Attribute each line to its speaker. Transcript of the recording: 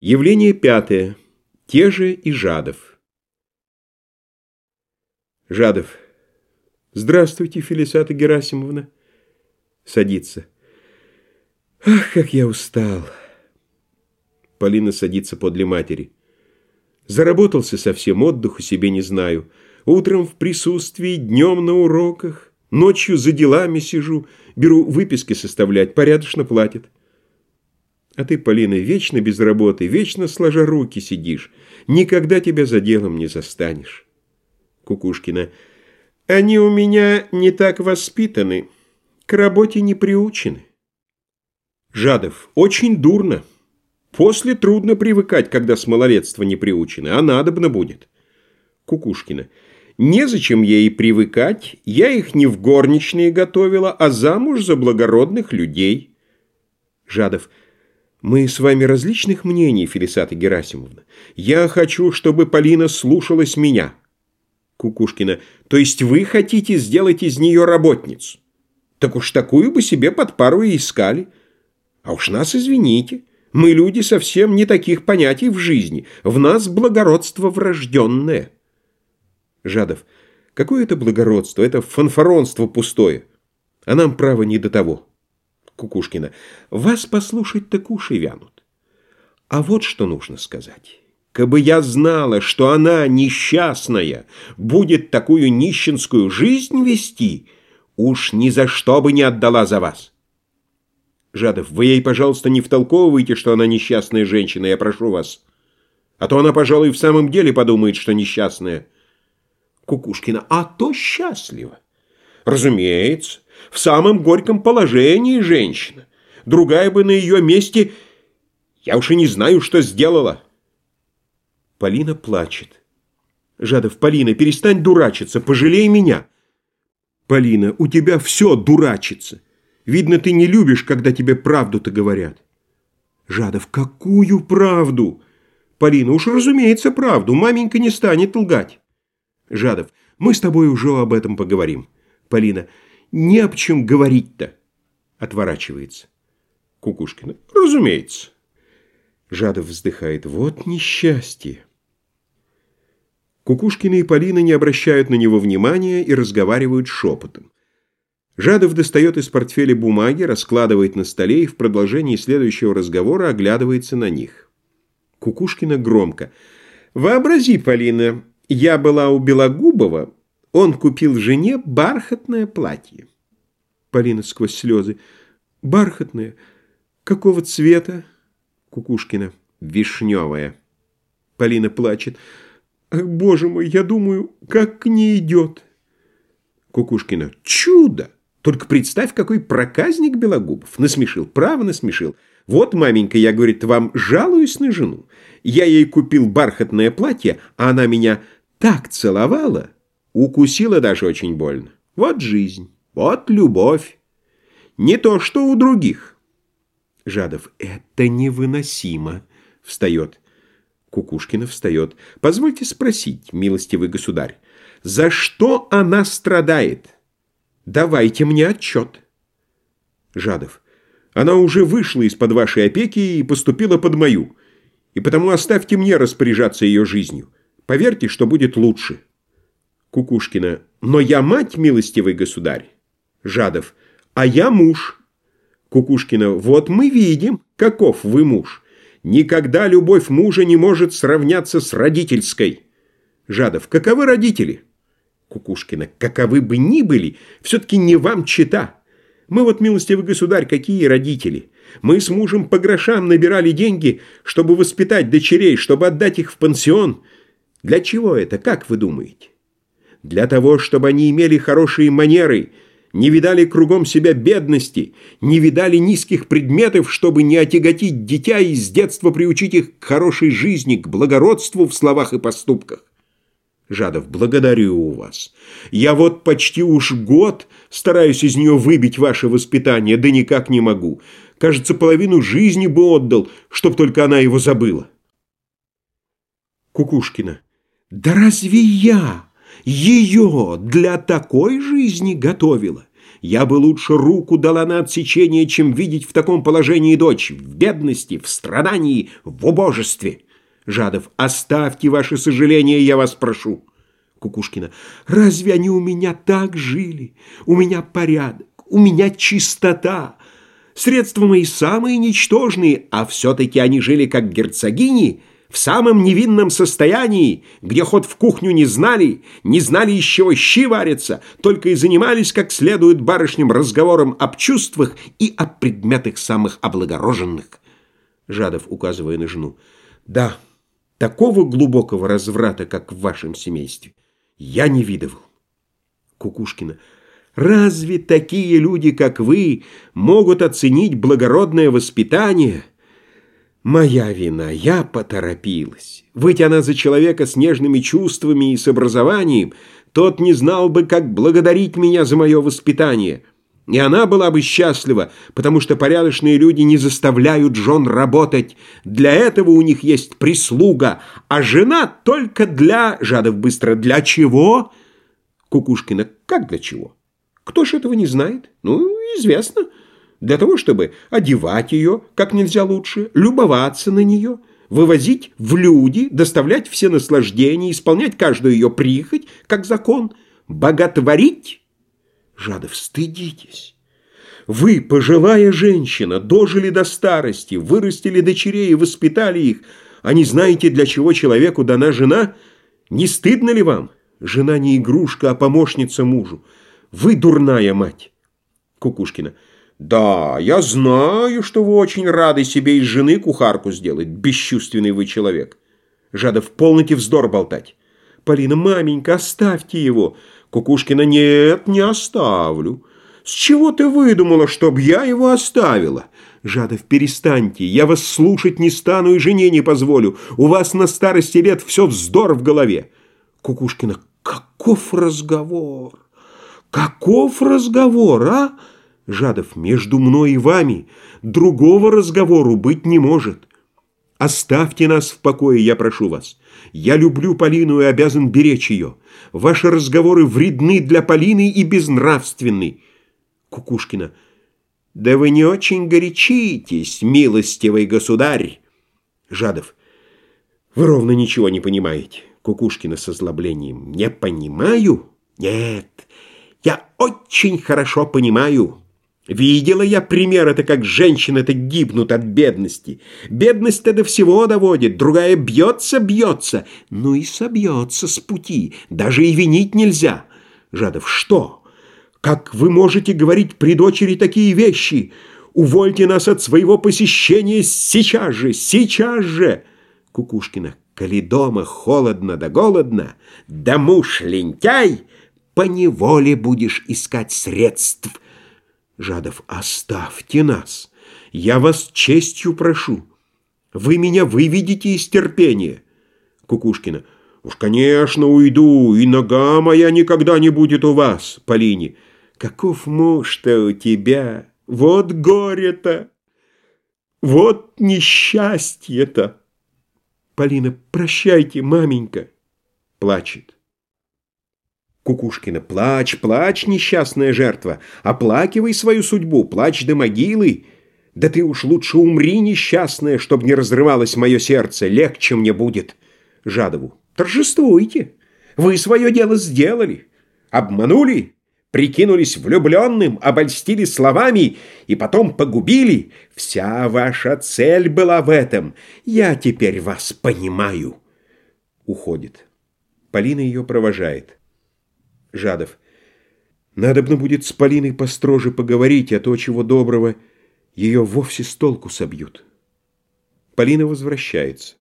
Speaker 1: Явление пятое. Те же и Жадов. Жадов. Здравствуйте, Фелисата Герасимовна. Садится. Ах, как я устал. Полина садится подле матери. Заработался совсем, отдыху себе не знаю. Утром в присутствии, днем на уроках, ночью за делами сижу, беру выписки составлять, порядочно платят. А ты, Полина, вечно без работы, вечно сложа руки сидишь. Никогда тебя за делом не застанешь. Кукушкина. Они у меня не так воспитаны, к работе не приучены. Жадов. Очень дурно. После трудно привыкать, когда с малолетства не приучены, а надобно будет. Кукушкина. Незачем ей привыкать, я их не в горничные готовила, а замуж за благородных людей. Жадов. Мы с вами различных мнений, Фелисата Герасимовна. Я хочу, чтобы Полина слушалась меня. Кукушкина. То есть вы хотите сделать из нее работницу? Так уж такую бы себе под пару и искали. А уж нас извините. Мы люди совсем не таких понятий в жизни. В нас благородство врожденное. Жадов. Какое это благородство? Это фанфаронство пустое. А нам право не до того. Кукушкина. Вас послушать так уши вянут. А вот что нужно сказать. Кабы я знала, что она, несчастная, будет такую нищенскую жизнь вести, уж ни за что бы не отдала за вас. Жадов, вы ей, пожалуйста, не втолковывайте, что она несчастная женщина, я прошу вас. А то она, пожалуй, в самом деле подумает, что несчастная. Кукушкина, а то счастлива. Разумеется, в самом горьком положении женщина. Другая бы на ее месте... Я уж и не знаю, что сделала. Полина плачет. Жадов, Полина, перестань дурачиться, пожалей меня. Полина, у тебя все дурачится. Видно, ты не любишь, когда тебе правду-то говорят. Жадов, какую правду? Полина, уж разумеется, правду. Маменька не станет лгать. Жадов, мы с тобой уже об этом поговорим. Полина, не об чем говорить-то. Отворачивается. Кукушкина. Разумеется. Жадов вздыхает. Вот несчастье. Кукушкина и Полина не обращают на него внимания и разговаривают шепотом. Жадов достает из портфеля бумаги, раскладывает на столе и в продолжении следующего разговора оглядывается на них. Кукушкина громко. «Вообрази, Полина, я была у Белогубова, он купил жене бархатное платье. Полина сквозь слезы. Бархатное? Какого цвета? Кукушкина. Вишневое. Полина плачет. Ах, боже мой, я думаю, как к ней идет. Кукушкина. Чудо! Только представь, какой проказник Белогубов. Насмешил, право насмешил. Вот, маменька, я, говорит, вам жалуюсь на жену. Я ей купил бархатное платье, а она меня так целовала, Укусила даже очень больно. Вот жизнь, вот любовь. Не то, что у других. Жадов, это невыносимо. Встает. Кукушкина встает. Позвольте спросить, милостивый государь, за что она страдает? Давайте мне отчет. Жадов, она уже вышла из-под вашей опеки и поступила под мою. И потому оставьте мне распоряжаться ее жизнью. Поверьте, что будет лучше. Кукушкина. Но я мать, милостивый государь. Жадов. А я муж. Кукушкина. Вот мы видим, каков вы муж. Никогда любовь мужа не может сравняться с родительской. Жадов. Каковы родители? Кукушкина. Каковы бы ни были, все-таки не вам чита. Мы вот, милостивый государь, какие родители. Мы с мужем по грошам набирали деньги, чтобы воспитать дочерей, чтобы отдать их в пансион. Для чего это, как вы думаете? Для того, чтобы они имели хорошие манеры, не видали кругом себя бедности, не видали низких предметов, чтобы не отяготить дитя и с детства приучить их к хорошей жизни, к благородству в словах и поступках. Жадов, благодарю вас. Я вот почти уж год стараюсь из нее выбить ваше воспитание, да никак не могу. Кажется, половину жизни бы отдал, чтоб только она его забыла. Кукушкина. Да разве я ее для такой жизни готовила. Я бы лучше руку дала на отсечение, чем видеть в таком положении дочь, в бедности, в страдании, в убожестве. Жадов, оставьте ваши сожаления, я вас прошу. Кукушкина, разве они у меня так жили? У меня порядок, у меня чистота. Средства мои самые ничтожные, а все-таки они жили как герцогини, в самом невинном состоянии, где ход в кухню не знали, не знали, из чего щи варятся, только и занимались как следует барышням разговором об чувствах и о предметах самых облагороженных. Жадов, указывая на жену, да, такого глубокого разврата, как в вашем семействе, я не видывал. Кукушкина, разве такие люди, как вы, могут оценить благородное воспитание – Моя вина, я поторопилась. Выйти она за человека с нежными чувствами и с образованием, тот не знал бы, как благодарить меня за мое воспитание. И она была бы счастлива, потому что порядочные люди не заставляют жен работать. Для этого у них есть прислуга, а жена только для... Жадов быстро, для чего? Кукушкина, как для чего? Кто ж этого не знает? Ну, известно для того, чтобы одевать ее как нельзя лучше, любоваться на нее, вывозить в люди, доставлять все наслаждения, исполнять каждую ее прихоть, как закон, боготворить. Жадов, стыдитесь. Вы, пожилая женщина, дожили до старости, вырастили дочерей и воспитали их, а не знаете, для чего человеку дана жена? Не стыдно ли вам? Жена не игрушка, а помощница мужу. Вы дурная мать. Кукушкина. «Да, я знаю, что вы очень рады себе из жены кухарку сделать, бесчувственный вы человек». Жадов, полноте вздор болтать. «Полина, маменька, оставьте его». Кукушкина, «Нет, не оставлю». «С чего ты выдумала, чтоб я его оставила?» «Жадов, перестаньте, я вас слушать не стану и жене не позволю. У вас на старости лет все вздор в голове». Кукушкина, «Каков разговор? Каков разговор, а?» Жадов, между мной и вами другого разговору быть не может. Оставьте нас в покое, я прошу вас. Я люблю Полину и обязан беречь ее. Ваши разговоры вредны для Полины и безнравственны. Кукушкина. Да вы не очень горячитесь, милостивый государь. Жадов. Вы ровно ничего не понимаете. Кукушкина с озлоблением. Не понимаю? Нет, я очень хорошо понимаю. Видела я пример, это как женщины-то гибнут от бедности. Бедность-то до всего доводит, другая бьется-бьется, ну и собьется с пути, даже и винить нельзя. Жадов, что? Как вы можете говорить при дочери такие вещи? Увольте нас от своего посещения сейчас же, сейчас же! Кукушкина, коли дома холодно да голодно, да муж лентяй, поневоле будешь искать средств — Жадов, оставьте нас. Я вас честью прошу. Вы меня выведите из терпения. Кукушкина. Уж, конечно, уйду, и нога моя никогда не будет у вас, Полине. Каков муж-то у тебя? Вот горе-то! Вот несчастье-то! Полина, прощайте, маменька. Плачет. Кукушкина, плачь, плачь, несчастная жертва, оплакивай свою судьбу, плачь до могилы. Да ты уж лучше умри, несчастная, чтоб не разрывалось мое сердце, легче мне будет. Жадову, торжествуйте, вы свое дело сделали, обманули, прикинулись влюбленным, обольстили словами и потом погубили. Вся ваша цель была в этом. Я теперь вас понимаю. Уходит. Полина ее провожает. Жадов. Надобно будет с Полиной построже поговорить, а то, чего доброго, ее вовсе с толку собьют. Полина возвращается.